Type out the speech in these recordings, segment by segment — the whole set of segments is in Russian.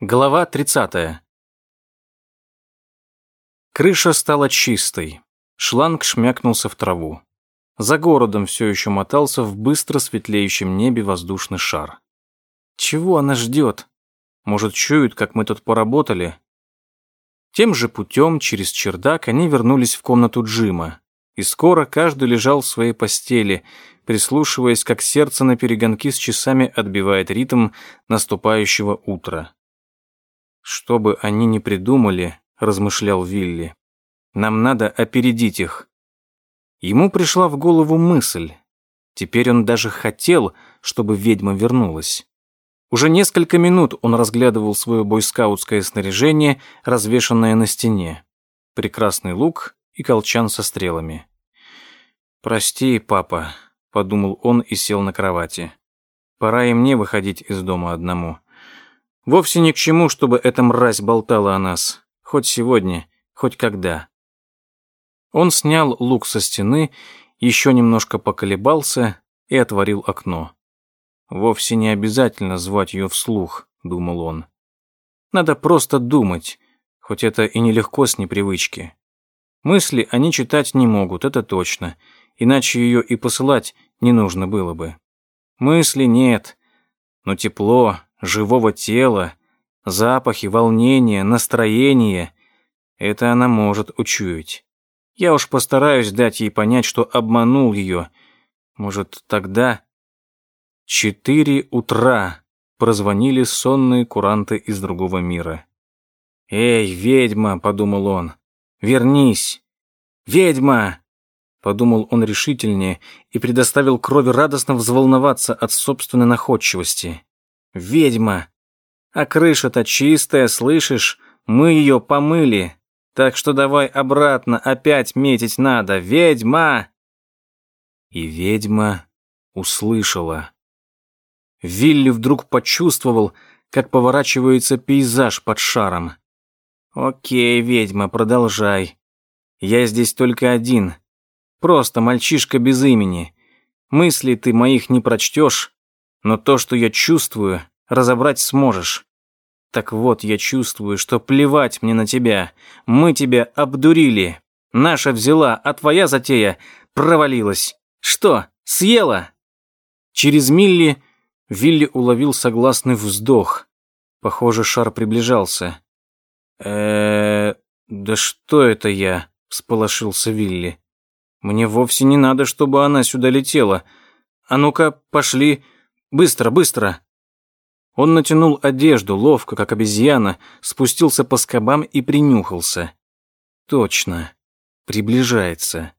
Глава 30. Крыша стала чистой. Шланг шмякнулся в траву. За городом все еще мотался в быстро светлеющем небе воздушный шар. Чего она ждет? Может, чуют, как мы тут поработали? Тем же путем, через чердак, они вернулись в комнату Джима. И скоро каждый лежал в своей постели, прислушиваясь, как сердце на перегонки с часами отбивает ритм наступающего утра. «Что бы они ни придумали», — размышлял Вилли, — «нам надо опередить их». Ему пришла в голову мысль. Теперь он даже хотел, чтобы ведьма вернулась. Уже несколько минут он разглядывал свое бойскаутское снаряжение, развешанное на стене. Прекрасный лук и колчан со стрелами. «Прости, папа», — подумал он и сел на кровати. «Пора и мне выходить из дома одному». Вовсе ни к чему, чтобы эта мразь болтала о нас. Хоть сегодня, хоть когда. Он снял лук со стены, еще немножко поколебался и отворил окно. Вовсе не обязательно звать ее вслух, думал он. Надо просто думать, хоть это и нелегко с непривычки. Мысли они читать не могут, это точно, иначе ее и посылать не нужно было бы. Мысли нет, но тепло, живого тела, запахи, волнения, настроение — это она может учуять. Я уж постараюсь дать ей понять, что обманул ее. Может, тогда... Четыре утра прозвонили сонные куранты из другого мира. «Эй, ведьма!» — подумал он. «Вернись! Ведьма!» Подумал он решительнее и предоставил крови радостно взволноваться от собственной находчивости. Ведьма. А крыша-то чистая, слышишь? Мы ее помыли. Так что давай обратно, опять метить надо. Ведьма!» И ведьма услышала. Вилли вдруг почувствовал, как поворачивается пейзаж под шаром. «Окей, ведьма, продолжай. Я здесь только один. Просто мальчишка без имени. Мысли ты моих не прочтешь, но то, что я чувствую, разобрать сможешь. Так вот, я чувствую, что плевать мне на тебя. Мы тебя обдурили. Наша взяла, а твоя затея провалилась. Что, съела? Через милли Вилли уловил согласный вздох. Похоже, шар приближался. э да что это я?» — всполошился Вилли. «Мне вовсе не надо, чтобы она сюда летела. А ну-ка, пошли, Быстро, быстро!» Он натянул одежду, ловко, как обезьяна, спустился по скобам и принюхался. Точно. Приближается.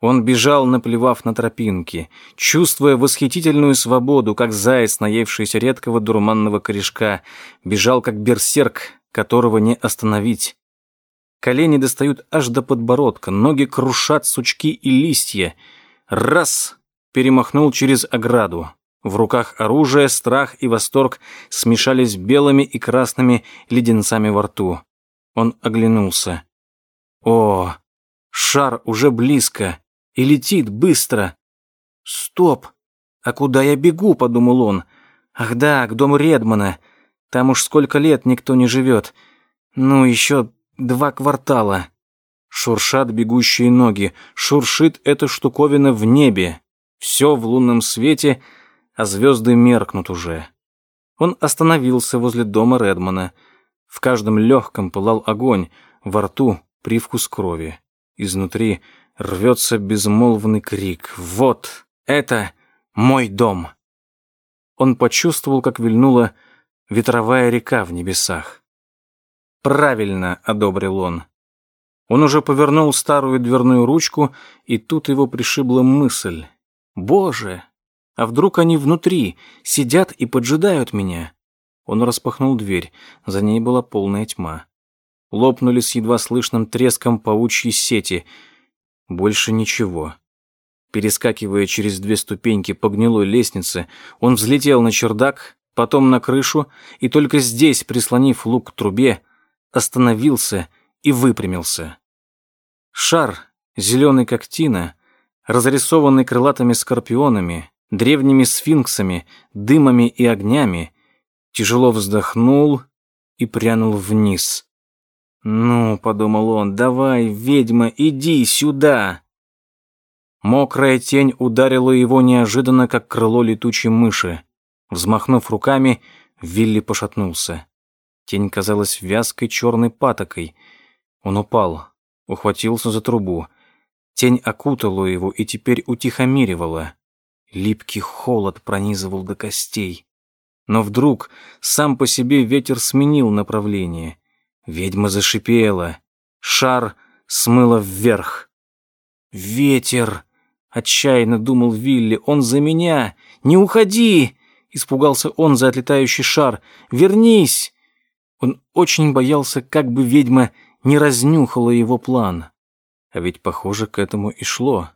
Он бежал, наплевав на тропинки, чувствуя восхитительную свободу, как заяц, наевшийся редкого дурманного корешка, бежал, как берсерк, которого не остановить. Колени достают аж до подбородка, ноги крушат сучки и листья. Раз! Перемахнул через ограду. В руках оружие, страх и восторг смешались белыми и красными леденцами во рту. Он оглянулся. О, шар уже близко и летит быстро. Стоп! А куда я бегу, подумал он. Ах да, к дому Редмана. Там уж сколько лет никто не живет. Ну, еще два квартала. Шуршат бегущие ноги, шуршит эта штуковина в небе. Все в лунном свете — а звезды меркнут уже. Он остановился возле дома Редмана. В каждом легком пылал огонь, во рту привкус крови. Изнутри рвется безмолвный крик. «Вот это мой дом!» Он почувствовал, как вильнула ветровая река в небесах. «Правильно», — одобрил он. Он уже повернул старую дверную ручку, и тут его пришибла мысль. «Боже, а вдруг они внутри, сидят и поджидают меня? Он распахнул дверь, за ней была полная тьма. Лопнули с едва слышным треском паучьи сети. Больше ничего. Перескакивая через две ступеньки по гнилой лестнице, он взлетел на чердак, потом на крышу, и только здесь, прислонив лук к трубе, остановился и выпрямился. Шар, зеленый как тина, разрисованный крылатыми скорпионами, древними сфинксами, дымами и огнями, тяжело вздохнул и прянул вниз. «Ну», — подумал он, — «давай, ведьма, иди сюда!» Мокрая тень ударила его неожиданно, как крыло летучей мыши. Взмахнув руками, Вилли пошатнулся. Тень казалась вязкой черной патокой. Он упал, ухватился за трубу. Тень окутала его и теперь утихомиривала. Липкий холод пронизывал до костей. Но вдруг сам по себе ветер сменил направление. Ведьма зашипела. Шар смыло вверх. «Ветер!» — отчаянно думал Вилли. «Он за меня! Не уходи!» Испугался он за отлетающий шар. «Вернись!» Он очень боялся, как бы ведьма не разнюхала его план. А ведь, похоже, к этому и шло.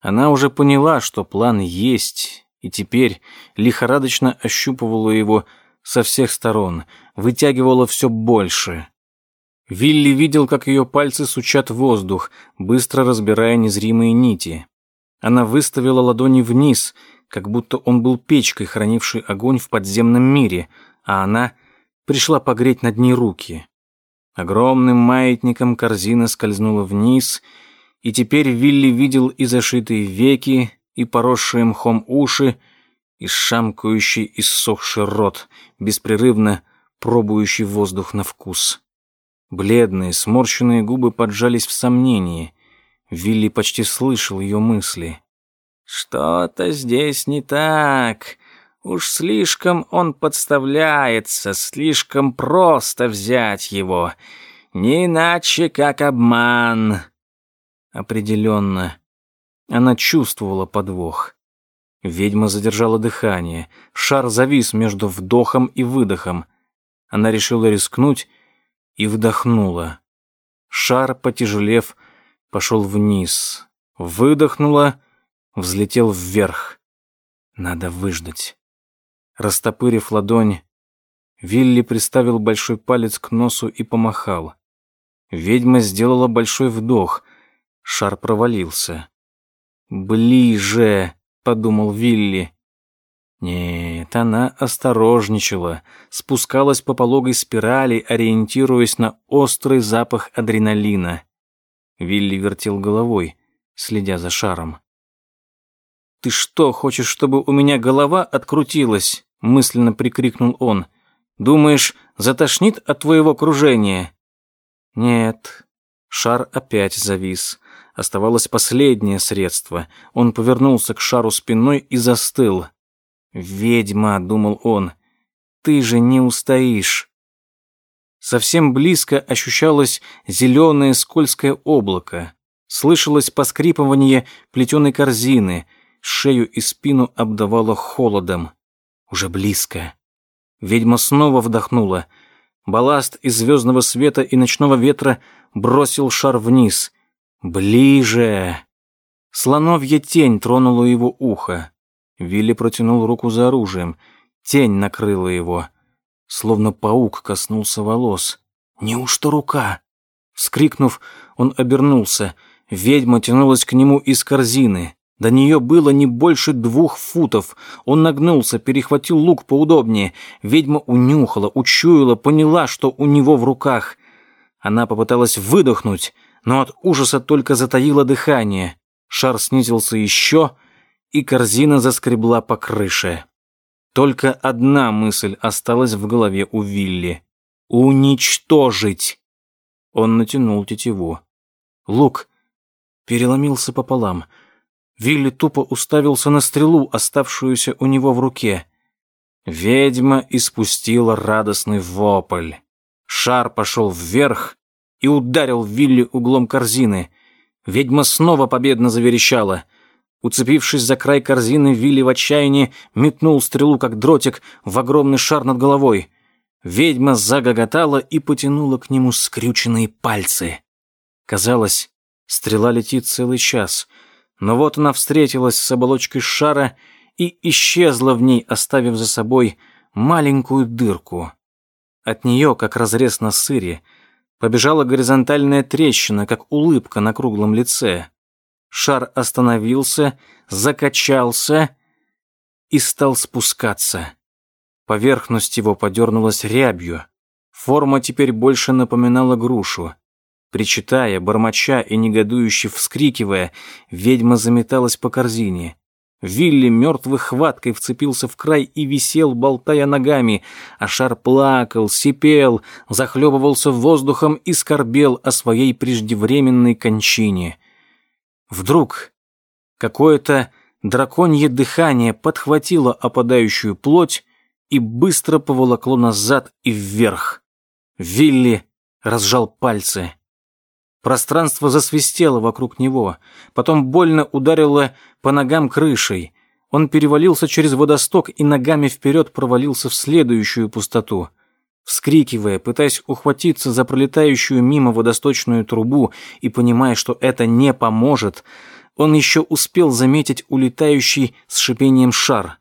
Она уже поняла, что план есть, и теперь лихорадочно ощупывала его со всех сторон, вытягивала все больше. Вилли видел, как ее пальцы сучат воздух, быстро разбирая незримые нити. Она выставила ладони вниз, как будто он был печкой, хранившей огонь в подземном мире, а она пришла погреть над ней руки. Огромным маятником корзина скользнула вниз, и теперь Вилли видел и зашитые веки, и поросшие мхом уши, и шамкающий иссохший рот, беспрерывно пробующий воздух на вкус. Бледные, сморщенные губы поджались в сомнении. Вилли почти слышал ее мысли. «Что-то здесь не так. Уж слишком он подставляется, слишком просто взять его. Не иначе, как обман». Определенно. Она чувствовала подвох. Ведьма задержала дыхание. Шар завис между вдохом и выдохом. Она решила рискнуть и вдохнула. Шар, потяжелев, пошел вниз. Выдохнула, взлетел вверх. Надо выждать. Растопырив ладонь, Вилли приставил большой палец к носу и помахал. Ведьма сделала большой вдох. Шар провалился. «Ближе!» — подумал Вилли. Нет, она осторожничала, спускалась по пологой спирали, ориентируясь на острый запах адреналина. Вилли вертел головой, следя за шаром. «Ты что, хочешь, чтобы у меня голова открутилась?» — мысленно прикрикнул он. «Думаешь, затошнит от твоего кружения?» «Нет». Шар опять завис. Оставалось последнее средство. Он повернулся к шару спиной и застыл. «Ведьма», — думал он, — «ты же не устоишь». Совсем близко ощущалось зеленое скользкое облако. Слышалось поскрипывание плетеной корзины, шею и спину обдавало холодом. Уже близко. Ведьма снова вдохнула. Балласт из звездного света и ночного ветра бросил шар вниз. «Ближе!» Слоновья тень тронула его ухо. Вилли протянул руку за оружием. Тень накрыла его. Словно паук коснулся волос. «Неужто рука?» Вскрикнув, он обернулся. Ведьма тянулась к нему из корзины. До нее было не больше двух футов. Он нагнулся, перехватил лук поудобнее. Ведьма унюхала, учуяла, поняла, что у него в руках. Она попыталась выдохнуть, но от ужаса только затаила дыхание. Шар снизился еще, и корзина заскребла по крыше. Только одна мысль осталась в голове у Вилли. «Уничтожить!» Он натянул тетиву. Лук переломился пополам. Вилли тупо уставился на стрелу, оставшуюся у него в руке. Ведьма испустила радостный вопль. Шар пошел вверх и ударил Вилли углом корзины. Ведьма снова победно заверещала — Уцепившись за край корзины, Вилли в отчаянии метнул стрелу, как дротик, в огромный шар над головой. Ведьма загоготала и потянула к нему скрюченные пальцы. Казалось, стрела летит целый час, но вот она встретилась с оболочкой шара и исчезла в ней, оставив за собой маленькую дырку. От нее, как разрез на сыре, побежала горизонтальная трещина, как улыбка на круглом лице. Шар остановился, закачался и стал спускаться. Поверхность его подернулась рябью. Форма теперь больше напоминала грушу. Причитая, бормоча и негодующе вскрикивая, ведьма заметалась по корзине. Вилли мертвой хваткой вцепился в край и висел, болтая ногами, а шар плакал, сипел, захлебывался воздухом и скорбел о своей преждевременной кончине. Вдруг какое-то драконье дыхание подхватило опадающую плоть и быстро поволокло назад и вверх. Вилли разжал пальцы. Пространство засвистело вокруг него, потом больно ударило по ногам крышей. Он перевалился через водосток и ногами вперед провалился в следующую пустоту. Вскрикивая, пытаясь ухватиться за пролетающую мимо водосточную трубу и понимая, что это не поможет, он еще успел заметить улетающий с шипением шар.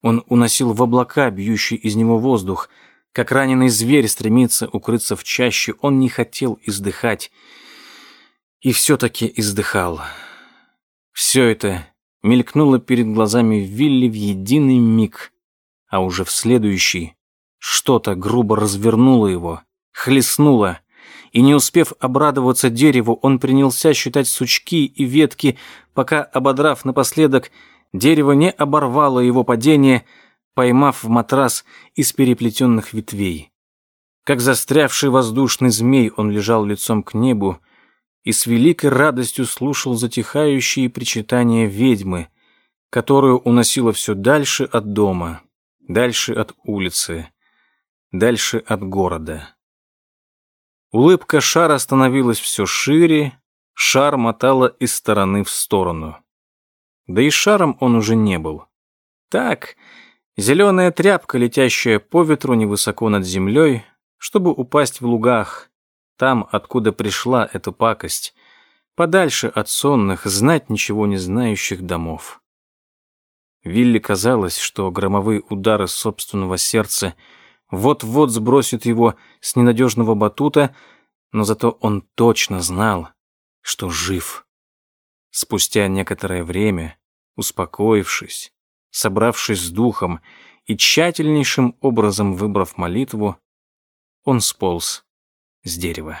Он уносил в облака, бьющий из него воздух. Как раненый зверь стремится укрыться в чаще, он не хотел издыхать и все-таки издыхал. Все это мелькнуло перед глазами Вилли в единый миг, а уже в следующий что-то грубо развернуло его, хлестнуло, и не успев обрадоваться дереву, он принялся считать сучки и ветки, пока, ободрав напоследок, дерево не оборвало его падение, поймав в матрас из переплетенных ветвей. Как застрявший воздушный змей он лежал лицом к небу, и с великой радостью слушал затихающие причитания ведьмы, которую уносило все дальше от дома, дальше от улицы, дальше от города. Улыбка шара становилась все шире, шар мотала из стороны в сторону. Да и шаром он уже не был. Так, зеленая тряпка, летящая по ветру невысоко над землей, чтобы упасть в лугах, там, откуда пришла эта пакость, подальше от сонных, знать ничего не знающих домов. Вилли казалось, что громовые удары собственного сердца вот-вот сбросят его с ненадежного батута, но зато он точно знал, что жив. Спустя некоторое время, успокоившись, собравшись с духом и тщательнейшим образом выбрав молитву, он сполз с дерева.